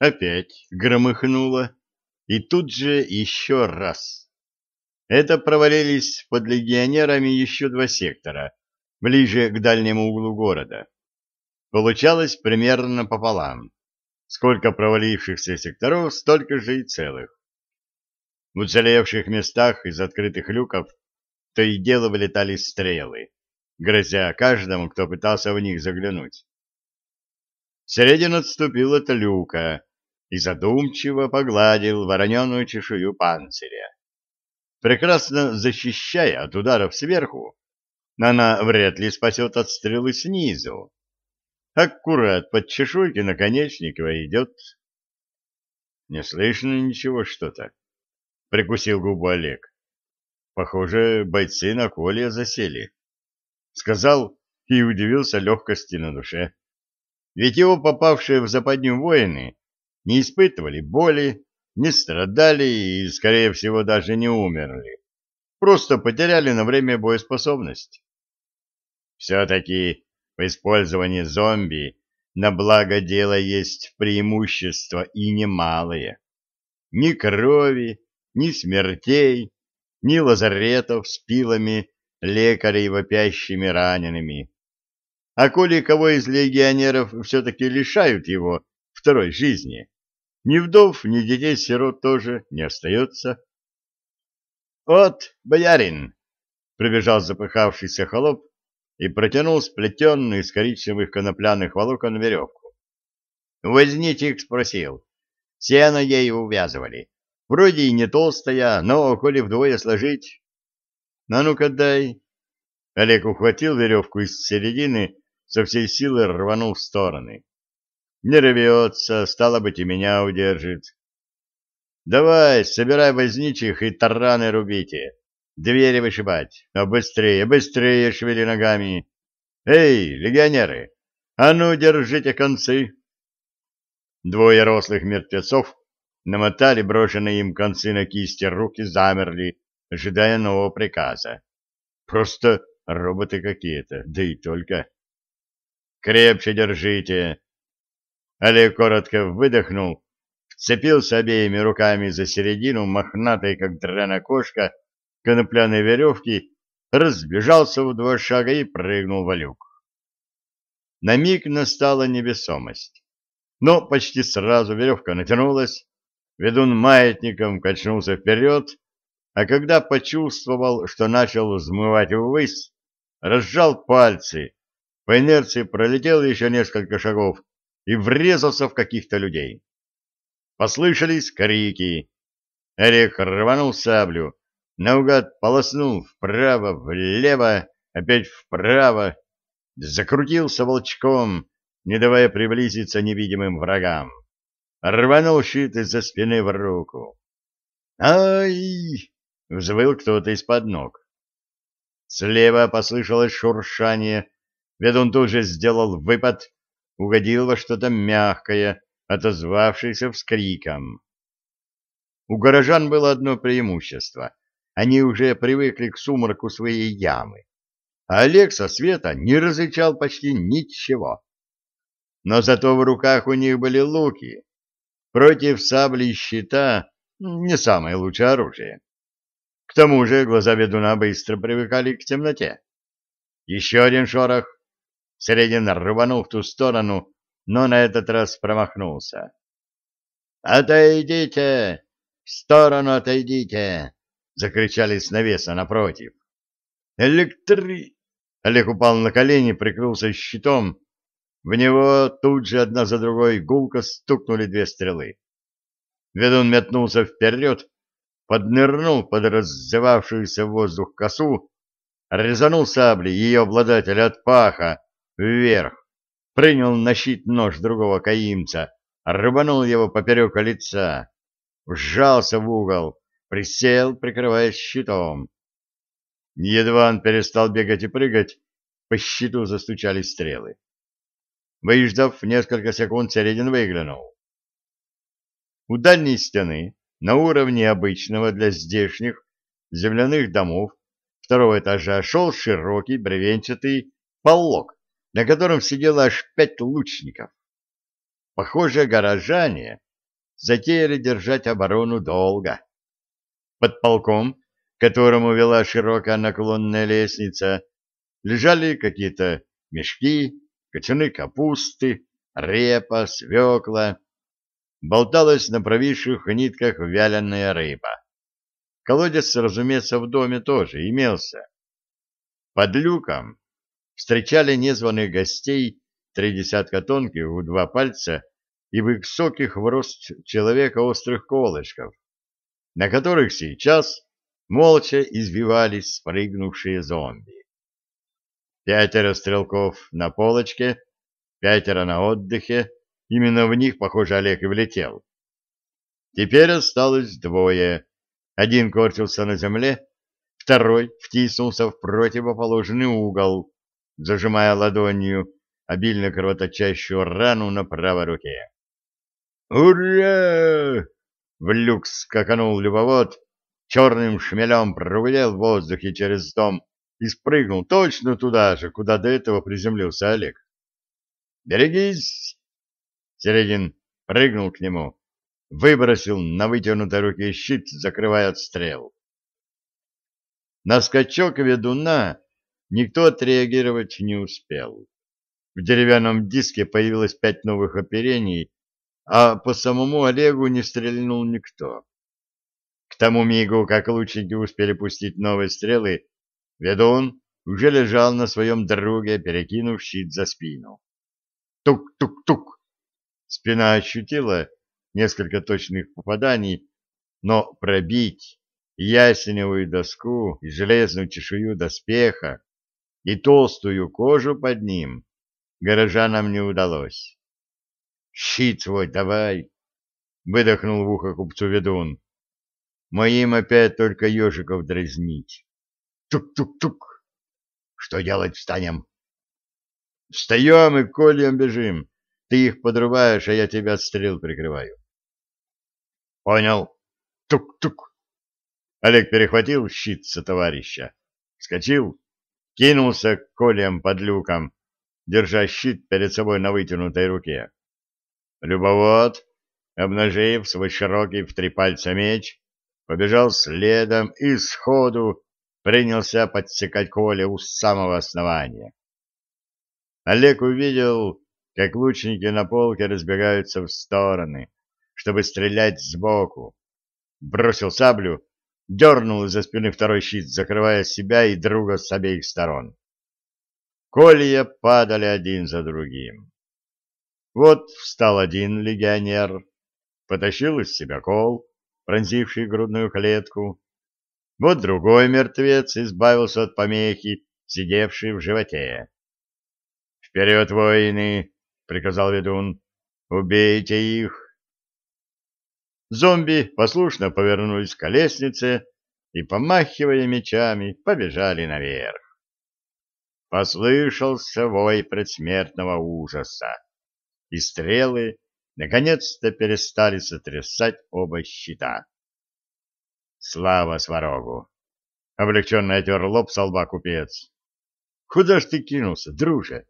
Опять громыхнуло, и тут же еще раз. Это провалились под легионерами еще два сектора, ближе к дальнему углу города. Получалось примерно пополам. Сколько провалившихся секторов, столько же и целых. В уцелевших местах из открытых люков то и дело вылетали стрелы, грозя каждому, кто пытался в них заглянуть. Середин отступил от люка и задумчиво погладил вороненую чешую панциря. Прекрасно защищая от ударов сверху, она вряд ли спасет от стрелы снизу. Аккурат под чешуйки наконечника идет. Не слышно ничего что-то. Прикусил губу Олег. Похоже, бойцы на коле засели. Сказал и удивился легкости на душе. Ведь его попавшие в западню воины не испытывали боли, не страдали и, скорее всего, даже не умерли. Просто потеряли на время боеспособность. Все-таки в использовании зомби на благо дела есть преимущества и немалые. Ни крови, ни смертей, ни лазаретов с пилами, лекарей вопящими ранеными. А коли кого из легионеров все-таки лишают его второй жизни, ни вдов, ни детей-сирот тоже не остается. — Вот, боярин! — прибежал запыхавшийся холоп и протянул сплетенную из коричневых конопляных волокон веревку. Возничих спросил. Сено ей увязывали. Вроде и не толстая, но коли вдвое сложить... А ну-ка дай. Олег ухватил веревку из середины, со всей силы рванул в стороны. Не рвется, стало быть, и меня удержит. Давай, собирай возничих и тараны рубите. Двери вышибать. А быстрее, быстрее шевели ногами. Эй, легионеры, а ну, держите концы. Двое рослых мертвецов намотали брошенные им концы на кисти руки, замерли, ожидая нового приказа. Просто роботы какие-то, да и только. Крепче держите. Олег коротко выдохнул, вцепился обеими руками за середину мохнатой, как драна кошка, конопляной веревки, разбежался в два шага и прыгнул в люк. На миг настала невесомость, но почти сразу веревка натянулась, ведун маятником качнулся вперед, а когда почувствовал, что начал взмывать ввысь, разжал пальцы, по инерции пролетел еще несколько шагов и врезался в каких-то людей. Послышались крики. Эрик рванул саблю, наугад полоснул вправо, влево, опять вправо, закрутился волчком, не давая приблизиться невидимым врагам рванул щит из-за спины в руку. «Ай!» — взвыл кто-то из-под ног. Слева послышалось шуршание. Ведун тут же сделал выпад, угодил во что-то мягкое, отозвавшееся вскриком. У горожан было одно преимущество. Они уже привыкли к сумраку своей ямы. А Олег со света не различал почти ничего. Но зато в руках у них были луки, Против сабли и щита не самое лучшее оружие. К тому же глаза ведуна быстро привыкали к темноте. Еще один шорох. Средин рванул в ту сторону, но на этот раз промахнулся. «Отойдите! В сторону отойдите!» — закричали с навеса напротив. «Электри...» Олег упал на колени, прикрылся щитом в него тут же одна за другой гулко стукнули две стрелы. Ведун метнулся вперед, поднырнул под раззевавшуюся в воздух косу, резанул саблей ее обладателя от паха вверх, принял на щит нож другого каимца, рыбанул его поперек лица, вжался в угол, присел, прикрываясь щитом. Едва он перестал бегать и прыгать, по щиту застучали стрелы. Выждав несколько секунд, Середин выглянул. У дальней стены, на уровне обычного для здешних земляных домов, второго этажа шел широкий бревенчатый полог, на котором сидело аж пять лучников. Похоже, горожане затеяли держать оборону долго. Под полком, которому вела широкая наклонная лестница, лежали какие-то мешки, кочаны капусты, репа, свекла. Болталась на провисших нитках вяленая рыба. Колодец, разумеется, в доме тоже имелся. Под люком встречали незваных гостей три десятка тонких в два пальца и высоких в рост человека острых колышков, на которых сейчас молча избивались спрыгнувшие зомби. Пятеро стрелков на полочке, пятеро на отдыхе, именно в них, похоже, Олег и влетел. Теперь осталось двое. Один корчился на земле, второй втиснулся в противоположный угол, зажимая ладонью обильно кровоточащую рану на правой руке. «Ура!» — в люкс скаканул любовод, черным шмелем прогудел в воздухе через дом и спрыгнул точно туда же, куда до этого приземлился Олег. «Берегись!» Середин прыгнул к нему, выбросил на вытянутой руке щит, закрывая отстрел. На скачок ведуна никто отреагировать не успел. В деревянном диске появилось пять новых оперений, а по самому Олегу не стрельнул никто. К тому мигу, как лучники успели пустить новые стрелы, ведун уже лежал на своем друге, перекинув щит за спину. Тук-тук-тук! Спина ощутила несколько точных попаданий, но пробить ясеневую доску и железную чешую доспеха и толстую кожу под ним горожанам не удалось. Щит свой давай, выдохнул в ухо купцу ведун. Моим опять только ежиков дразнить. Тук-тук-тук. Что делать встанем? Встаем и кольем бежим. Ты их подрубаешь, а я тебя от стрел прикрываю. Понял. Тук-тук. Олег перехватил щит со товарища, вскочил, кинулся к колям под люком, держа щит перед собой на вытянутой руке. Любовод, обнажив свой широкий в три пальца меч, побежал следом и сходу принялся подсекать Коля у самого основания. Олег увидел, как лучники на полке разбегаются в стороны, чтобы стрелять сбоку. Бросил саблю, дернул из-за спины второй щит, закрывая себя и друга с обеих сторон. Колья падали один за другим. Вот встал один легионер, потащил из себя кол, пронзивший грудную клетку. Вот другой мертвец избавился от помехи, сидевшей в животе. «Вперед, воины!» — приказал ведун. «Убейте их!» Зомби послушно повернулись к лестнице и, помахивая мечами, побежали наверх. Послышался вой предсмертного ужаса и стрелы наконец-то перестали сотрясать оба щита. Слава сварогу! Облегченно отер лоб со лба купец. Куда ж ты кинулся, друже?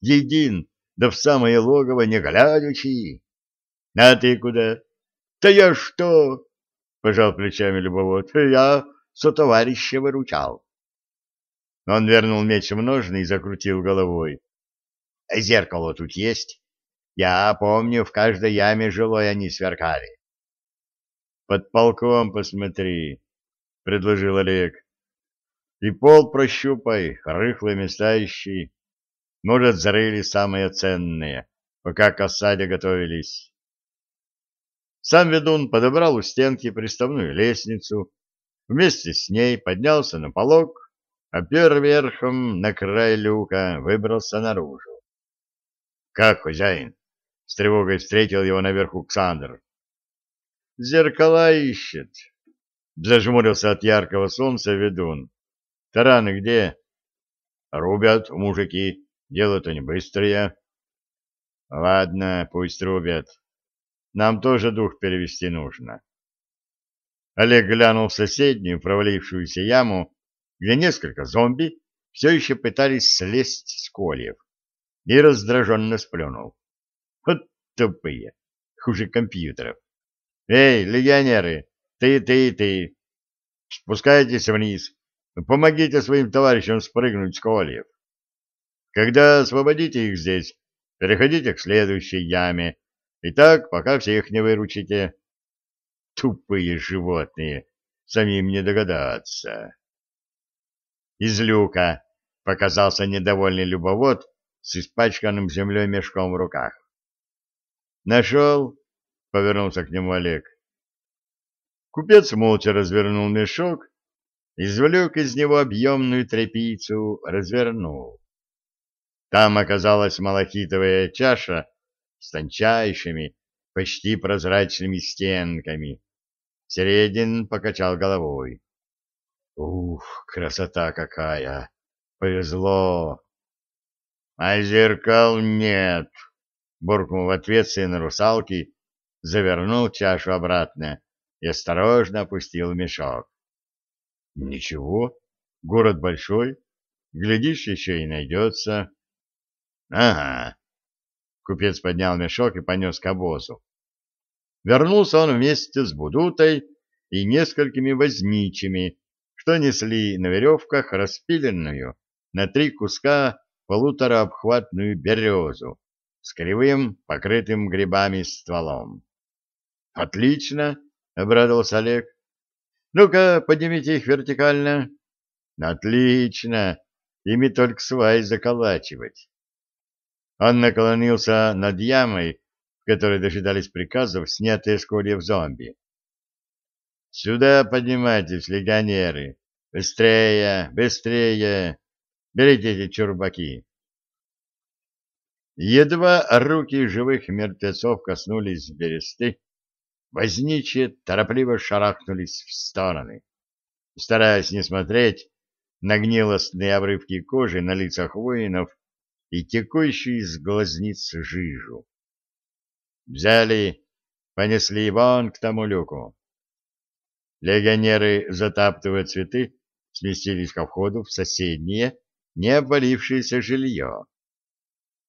Един, да в самое логово не глядячи. А ты куда? Да я что? Пожал плечами любовод. Я со товарища выручал. Он вернул меч в ножны и закрутил головой. Зеркало тут есть? Я помню, в каждой яме жилой они сверкали. Под полком посмотри, — предложил Олег. И пол прощупай, рыхлые места. Может, зарыли самые ценные, пока к осаде готовились. Сам ведун подобрал у стенки приставную лестницу, вместе с ней поднялся на полок, а пер верхом на край люка выбрался наружу. — Как хозяин? С тревогой встретил его наверху Ксандр. «Зеркала ищет», — зажмурился от яркого солнца ведун. «Тараны где?» «Рубят мужики. Дело-то не быстрое». «Ладно, пусть рубят. Нам тоже дух перевести нужно». Олег глянул в соседнюю провалившуюся яму, где несколько зомби все еще пытались слезть с кольев, и раздраженно сплюнул. Вот тупые, хуже компьютеров. Эй, легионеры, ты, ты, ты, спускайтесь вниз, помогите своим товарищам спрыгнуть с кольев. Когда освободите их здесь, переходите к следующей яме, и так, пока всех не выручите. Тупые животные, самим не догадаться. Из люка показался недовольный любовод с испачканным землей мешком в руках. «Нашел?» — повернулся к нему Олег. Купец молча развернул мешок, извлек из него объемную тряпицу, развернул. Там оказалась малахитовая чаша с тончайшими, почти прозрачными стенками. Середин покачал головой. Ух, красота какая! Повезло! А зеркал нет, буркнул в ответ сын русалки, завернул чашу обратно и осторожно опустил мешок. Ничего, город большой, глядишь, еще и найдется. Ага. Купец поднял мешок и понес к обозу. Вернулся он вместе с Будутой и несколькими возничими, что несли на веревках распиленную на три куска полутораобхватную березу с кривым, покрытым грибами стволом. «Отлично!» — обрадовался Олег. «Ну-ка, поднимите их вертикально». «Отлично! Ими только свай заколачивать». Он наклонился над ямой, в которой дожидались приказов, снятые с кольев зомби. «Сюда поднимайтесь, легионеры! Быстрее, быстрее! Берите эти чурбаки!» Едва руки живых мертвецов коснулись бересты, возничие торопливо шарахнулись в стороны, стараясь не смотреть на гнилостные обрывки кожи на лицах воинов и текущую из глазниц жижу. Взяли, понесли вон к тому люку. Легионеры, затаптывая цветы, сместились ко входу в соседнее, не обвалившееся жилье.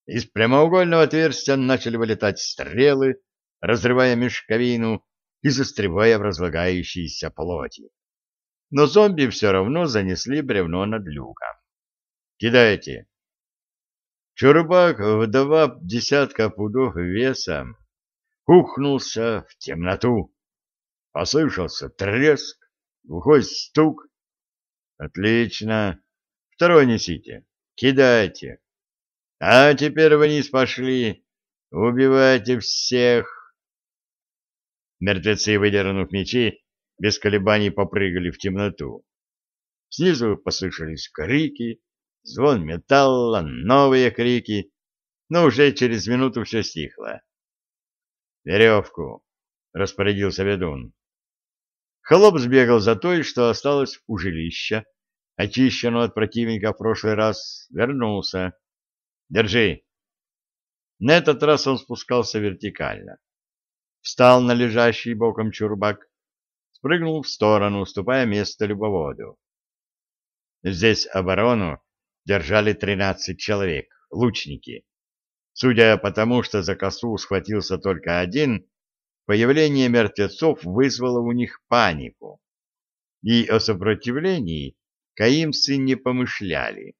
Из прямоугольного отверстия начали вылетать стрелы, разрывая мешковину и застревая в разлагающейся плоти. Но зомби все равно занесли бревно над люком. «Кидайте!» Чурбак в десятка пудов весом ухнулся в темноту. Послышался треск, глухой стук. Отлично. Второй несите. Кидайте. А теперь вниз пошли. Убивайте всех. Мертвецы, выдернув мечи, без колебаний попрыгали в темноту. Снизу послышались крики, звон металла, новые крики, но уже через минуту все стихло. «Веревку!» — распорядился ведун. Холоп сбегал за той, что осталось у жилища, очищенного от противника в прошлый раз, вернулся. «Держи!» На этот раз он спускался вертикально. Встал на лежащий боком чурбак, спрыгнул в сторону, уступая место любоводу. Здесь оборону держали тринадцать человек, лучники. Судя по тому, что за косу схватился только один, появление мертвецов вызвало у них панику. И о сопротивлении каимцы не помышляли.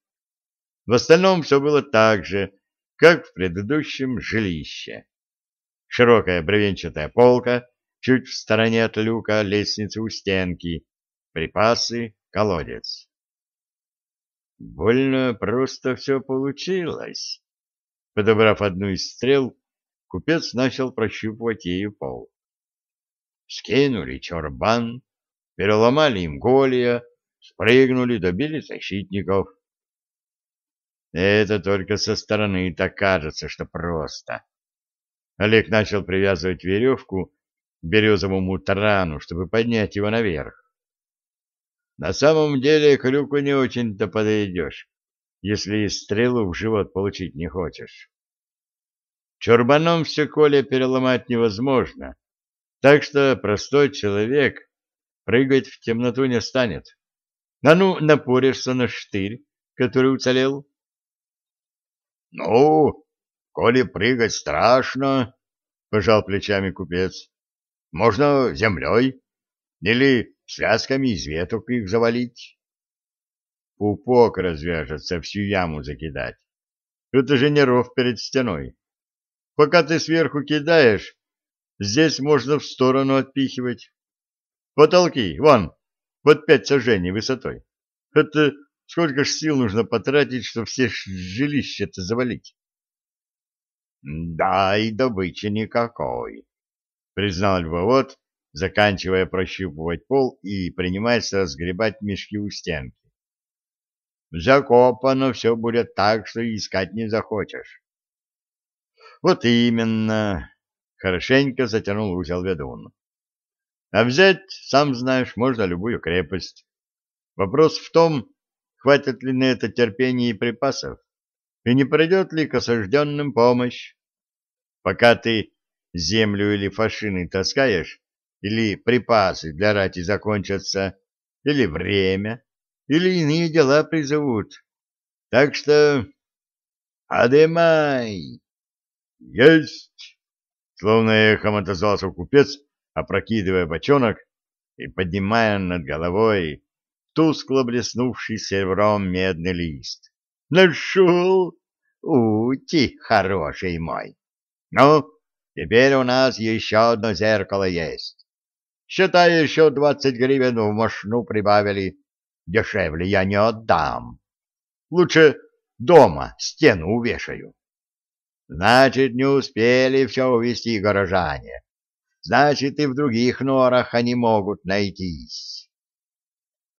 В остальном все было так же, как в предыдущем жилище. Широкая бревенчатая полка, чуть в стороне от люка лестницы у стенки, припасы, колодец. Больно просто все получилось. Подобрав одну из стрел, купец начал прощупывать ею пол. Скинули чорбан, переломали им голья, спрыгнули, добили защитников. Это только со стороны так кажется, что просто. Олег начал привязывать веревку к березовому тарану, чтобы поднять его наверх. На самом деле к люку не очень-то подойдешь, если стрелу в живот получить не хочешь. Чурбаном все коле переломать невозможно, так что простой человек прыгать в темноту не станет. А ну, напоришься на штырь, который уцелел. — Ну, коли прыгать страшно, — пожал плечами купец, Можно землей или связками из веток их завалить. Пупок развяжется, всю яму закидать. Это же не ров перед стеной. Пока ты сверху кидаешь, здесь можно в сторону отпихивать. Потолки, вон, под пять сажений высотой. Это сколько ж сил нужно потратить, чтобы все жилища-то завалить? — Да, и добычи никакой, — признал львовод, заканчивая прощупывать пол и принимаясь разгребать мешки у стенки. — Закопано все будет так, что искать не захочешь. — Вот именно, — хорошенько затянул узел ведун. — А взять, сам знаешь, можно любую крепость. Вопрос в том, хватит ли на это терпения и припасов, и не придет ли к осажденным помощь. Пока ты землю или фашины таскаешь, или припасы для рати закончатся, или время, или иные дела призовут. Так что... Адемай! Есть! Словно эхом отозвался купец, опрокидывая бочонок и поднимая над головой тускло блеснувший серебром медный лист. Нашел! Ути, хороший мой! Ну, теперь у нас еще одно зеркало есть. Считай, еще двадцать гривен в мошну прибавили. Дешевле я не отдам. Лучше дома стену увешаю. Значит, не успели все увести горожане. Значит, и в других норах они могут найтись.